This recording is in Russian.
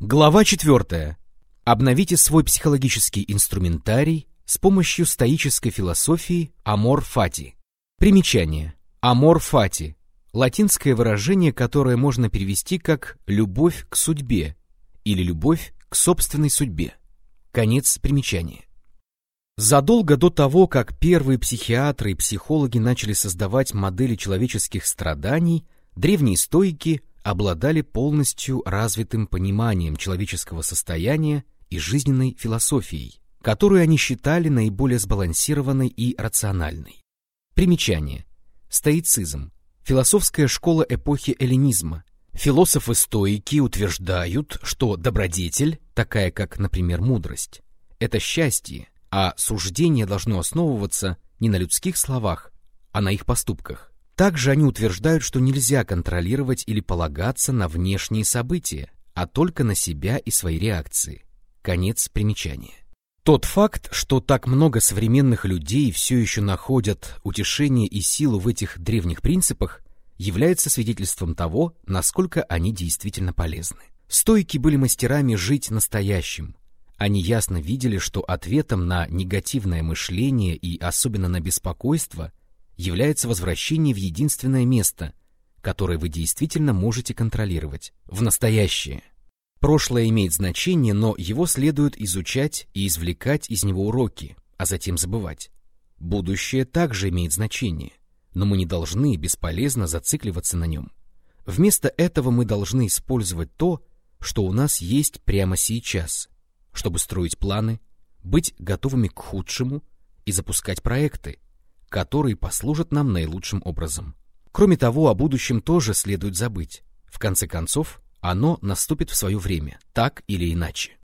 Глава 4. Обновите свой психологический инструментарий с помощью стоической философии Амор Фати. Примечание. Амор Фати – латинское выражение, которое можно перевести как «любовь к судьбе» или «любовь к собственной судьбе». Конец примечания. Задолго до того, как первые психиатры и психологи начали создавать модели человеческих страданий, древние стоики обладали полностью развитым пониманием человеческого состояния и жизненной философией, которую они считали наиболее сбалансированной и рациональной. Примечание. Стоицизм. Философская школа эпохи эллинизма. Философы-стоики утверждают, что добродетель, такая как, например, мудрость, это счастье, а суждение должно основываться не на людских словах, а на их поступках. Также они утверждают, что нельзя контролировать или полагаться на внешние события, а только на себя и свои реакции. Конец примечания. Тот факт, что так много современных людей все еще находят утешение и силу в этих древних принципах, является свидетельством того, насколько они действительно полезны. Стойки были мастерами жить настоящим. Они ясно видели, что ответом на негативное мышление и особенно на беспокойство является возвращение в единственное место, которое вы действительно можете контролировать, в настоящее. Прошлое имеет значение, но его следует изучать и извлекать из него уроки, а затем забывать. Будущее также имеет значение, но мы не должны бесполезно зацикливаться на нем. Вместо этого мы должны использовать то, что у нас есть прямо сейчас, чтобы строить планы, быть готовыми к худшему и запускать проекты, которые послужат нам наилучшим образом. Кроме того, о будущем тоже следует забыть. В конце концов, оно наступит в свое время, так или иначе.